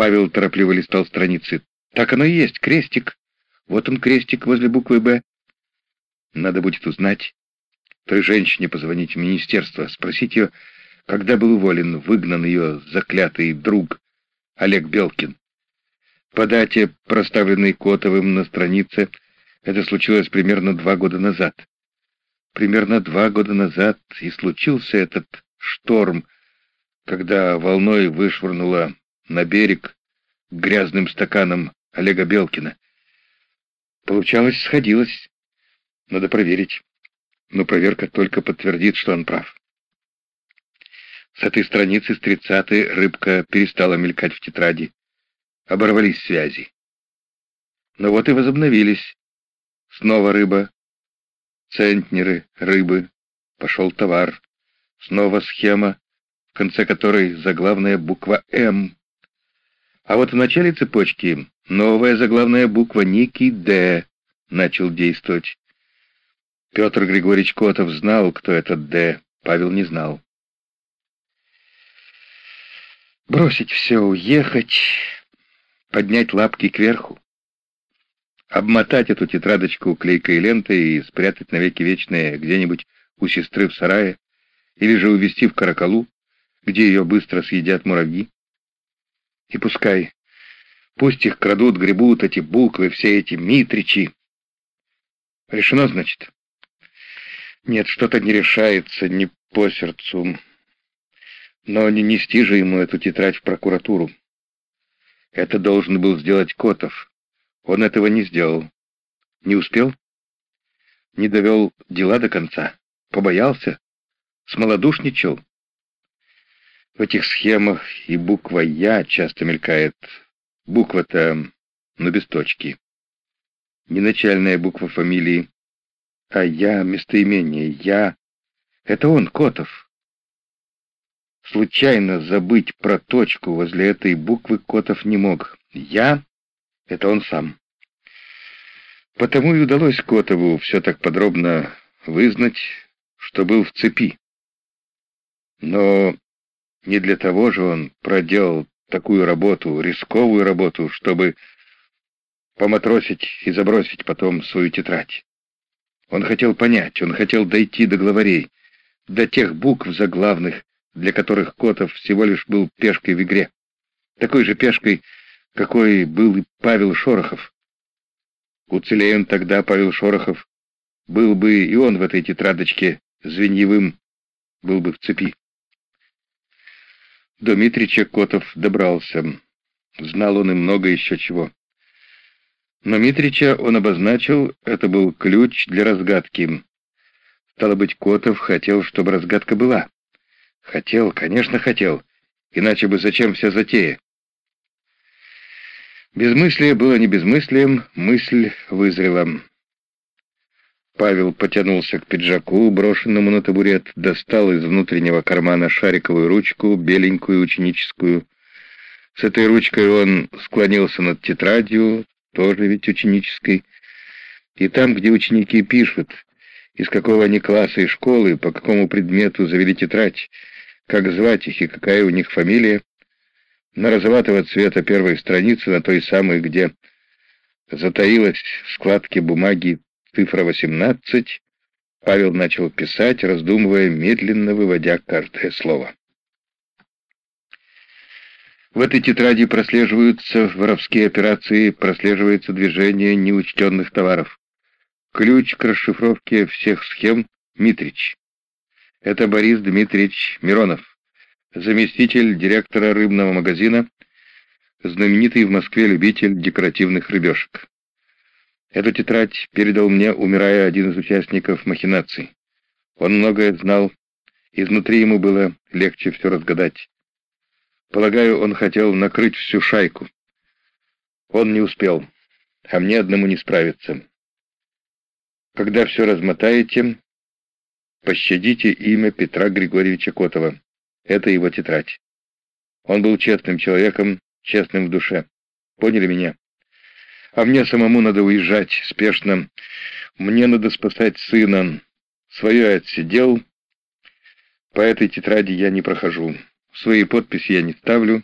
Павел торопливо листал страницы. Так оно и есть, крестик. Вот он, крестик возле буквы «Б». Надо будет узнать. Той женщине позвонить в министерство, спросить ее, когда был уволен, выгнан ее заклятый друг Олег Белкин. По дате, проставленной Котовым на странице, это случилось примерно два года назад. Примерно два года назад и случился этот шторм, когда волной вышвырнуло на берег грязным стаканом Олега Белкина. Получалось, сходилось. Надо проверить. Но проверка только подтвердит, что он прав. С этой страницы, с тридцатой, рыбка перестала мелькать в тетради. Оборвались связи. Но вот и возобновились. Снова рыба. Центнеры, рыбы. Пошел товар. Снова схема, в конце которой заглавная буква «М». А вот в начале цепочки новая заглавная буква «Некий Д» начал действовать. Петр Григорьевич Котов знал, кто этот Д, Павел не знал. Бросить все, уехать, поднять лапки кверху, обмотать эту тетрадочку клейкой лентой и спрятать навеки вечные где-нибудь у сестры в сарае, или же увезти в каракалу, где ее быстро съедят муравьи. И пускай, пусть их крадут, гребут эти буквы, все эти митричи. Решено, значит? Нет, что-то не решается, не по сердцу. Но не нести же ему эту тетрадь в прокуратуру. Это должен был сделать Котов. Он этого не сделал. Не успел? Не довел дела до конца? Побоялся? Смолодушничал? В этих схемах и буква «Я» часто мелькает. Буква-то, но без точки. Не начальная буква фамилии, а «Я» — местоимение «Я» — это он, Котов. Случайно забыть про точку возле этой буквы Котов не мог. «Я» — это он сам. Потому и удалось Котову все так подробно вызнать, что был в цепи. Но не для того же он проделал такую работу, рисковую работу, чтобы поматросить и забросить потом свою тетрадь. Он хотел понять, он хотел дойти до главарей, до тех букв заглавных, для которых Котов всего лишь был пешкой в игре. Такой же пешкой, какой был и Павел Шорохов. Уцелея он тогда, Павел Шорохов, был бы и он в этой тетрадочке звеньевым, был бы в цепи. До Митрича Котов добрался. Знал он и много еще чего. Но Митрича он обозначил, это был ключ для разгадки. Стало быть, Котов хотел, чтобы разгадка была. Хотел, конечно, хотел. Иначе бы зачем вся затея? Безмыслие было не безмыслием, мысль вызрела. Павел потянулся к пиджаку, брошенному на табурет, достал из внутреннего кармана шариковую ручку, беленькую ученическую. С этой ручкой он склонился над тетрадью, тоже ведь ученической. И там, где ученики пишут, из какого они класса и школы, по какому предмету завели тетрадь, как звать их и какая у них фамилия, на розоватого цвета первой страницы, на той самой, где затаилась в складке бумаги Цифра 18. Павел начал писать, раздумывая, медленно выводя каждое слово. В этой тетради прослеживаются воровские операции, прослеживается движение неучтенных товаров. Ключ к расшифровке всех схем — Митрич. Это Борис Дмитриевич Миронов, заместитель директора рыбного магазина, знаменитый в Москве любитель декоративных рыбешек. Эту тетрадь передал мне, умирая, один из участников махинаций. Он многое знал, изнутри ему было легче все разгадать. Полагаю, он хотел накрыть всю шайку. Он не успел, а мне одному не справиться. Когда все размотаете, пощадите имя Петра Григорьевича Котова. Это его тетрадь. Он был честным человеком, честным в душе. Поняли меня? А мне самому надо уезжать спешно. Мне надо спасать сына. Свое отсидел. По этой тетради я не прохожу. Свои подписи я не ставлю.